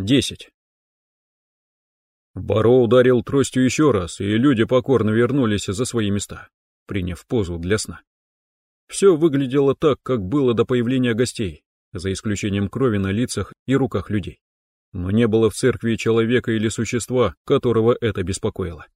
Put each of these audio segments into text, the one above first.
Десять. Баро ударил тростью еще раз, и люди покорно вернулись за свои места, приняв позу для сна. Все выглядело так, как было до появления гостей, за исключением крови на лицах и руках людей. Но не было в церкви человека или существа, которого это беспокоило.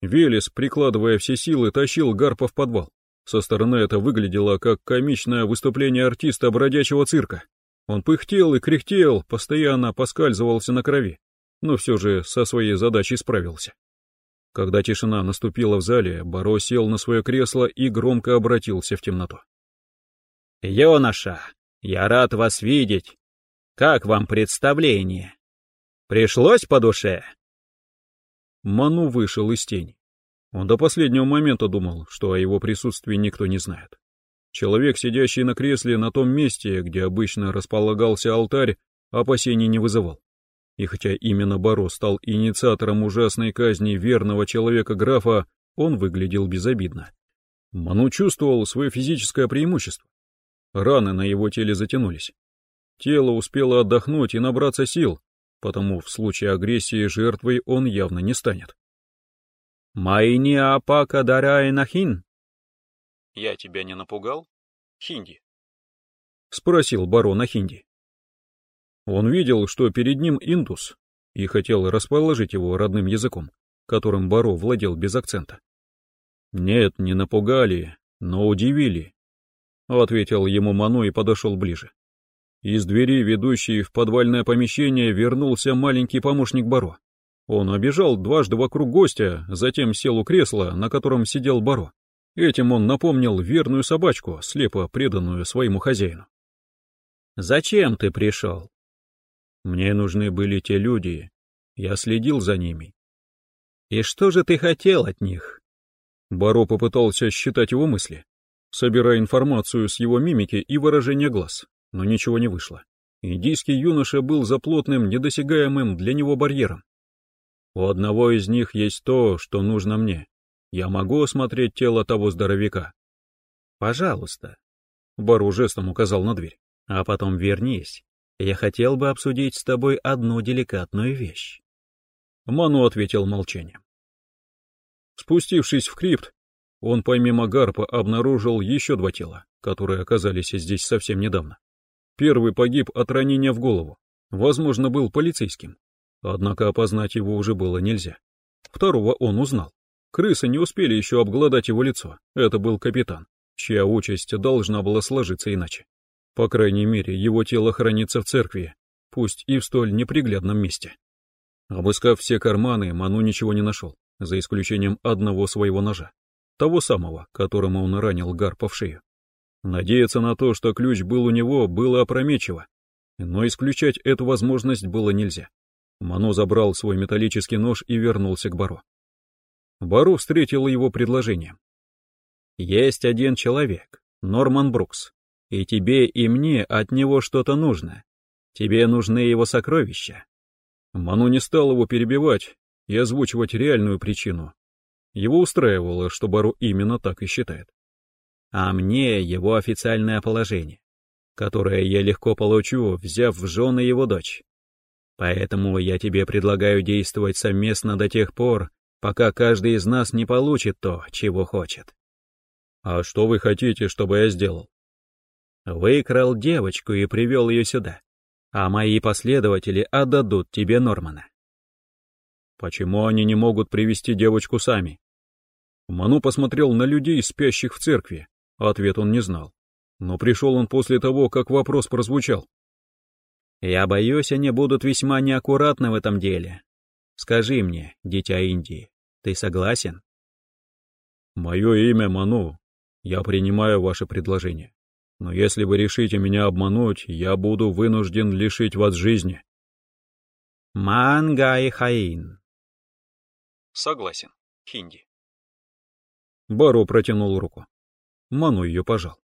Велес, прикладывая все силы, тащил Гарпа в подвал. Со стороны это выглядело как комичное выступление артиста бродячего цирка. Он пыхтел и кряхтел, постоянно поскальзывался на крови, но все же со своей задачей справился. Когда тишина наступила в зале, Баро сел на свое кресло и громко обратился в темноту. «Юноша, я рад вас видеть. Как вам представление? Пришлось по душе?» Ману вышел из тени. Он до последнего момента думал, что о его присутствии никто не знает. Человек, сидящий на кресле на том месте, где обычно располагался алтарь, опасений не вызывал. И хотя именно Баро стал инициатором ужасной казни верного человека-графа, он выглядел безобидно. Ману чувствовал свое физическое преимущество. Раны на его теле затянулись. Тело успело отдохнуть и набраться сил, потому в случае агрессии жертвой он явно не станет. «Майни апака дарай нахин?» «Я тебя не напугал? Хинди?» — спросил барон Хинди. Он видел, что перед ним индус, и хотел расположить его родным языком, которым Баро владел без акцента. «Нет, не напугали, но удивили», — ответил ему Мано и подошел ближе. Из двери, ведущей в подвальное помещение, вернулся маленький помощник Баро. Он обежал дважды вокруг гостя, затем сел у кресла, на котором сидел Баро. Этим он напомнил верную собачку, слепо преданную своему хозяину. «Зачем ты пришел?» Мне нужны были те люди. Я следил за ними. И что же ты хотел от них? Баро попытался считать его мысли, собирая информацию с его мимики и выражения глаз, но ничего не вышло. Индийский юноша был за плотным, недосягаемым для него барьером. У одного из них есть то, что нужно мне. Я могу осмотреть тело того здоровяка. Пожалуйста. Бару жестом указал на дверь. А потом вернись я хотел бы обсудить с тобой одну деликатную вещь. Ману ответил молчанием. Спустившись в крипт, он помимо Гарпа обнаружил еще два тела, которые оказались здесь совсем недавно. Первый погиб от ранения в голову, возможно, был полицейским, однако опознать его уже было нельзя. Второго он узнал. Крысы не успели еще обглодать его лицо, это был капитан, чья участь должна была сложиться иначе. По крайней мере, его тело хранится в церкви, пусть и в столь неприглядном месте. Обыскав все карманы, Ману ничего не нашел, за исключением одного своего ножа, того самого, которым он ранил Гарпа в шею. Надеяться на то, что ключ был у него, было опрометчиво, но исключать эту возможность было нельзя. Ману забрал свой металлический нож и вернулся к Баро. Баро встретил его предложением. «Есть один человек, Норман Брукс, и тебе, и мне от него что-то нужно. Тебе нужны его сокровища. Ману не стал его перебивать и озвучивать реальную причину. Его устраивало, что Бару именно так и считает. А мне его официальное положение, которое я легко получу, взяв в жены его дочь. Поэтому я тебе предлагаю действовать совместно до тех пор, пока каждый из нас не получит то, чего хочет. А что вы хотите, чтобы я сделал? Выкрал девочку и привел ее сюда, а мои последователи отдадут тебе Нормана. Почему они не могут привести девочку сами? Ману посмотрел на людей, спящих в церкви. Ответ он не знал. Но пришел он после того, как вопрос прозвучал. Я боюсь, они будут весьма неаккуратны в этом деле. Скажи мне, дитя Индии, ты согласен? Мое имя Ману. Я принимаю ваше предложение но если вы решите меня обмануть, я буду вынужден лишить вас жизни. Мангай Хаин. Согласен. Хинди. Баро протянул руку. Ману ее пожал.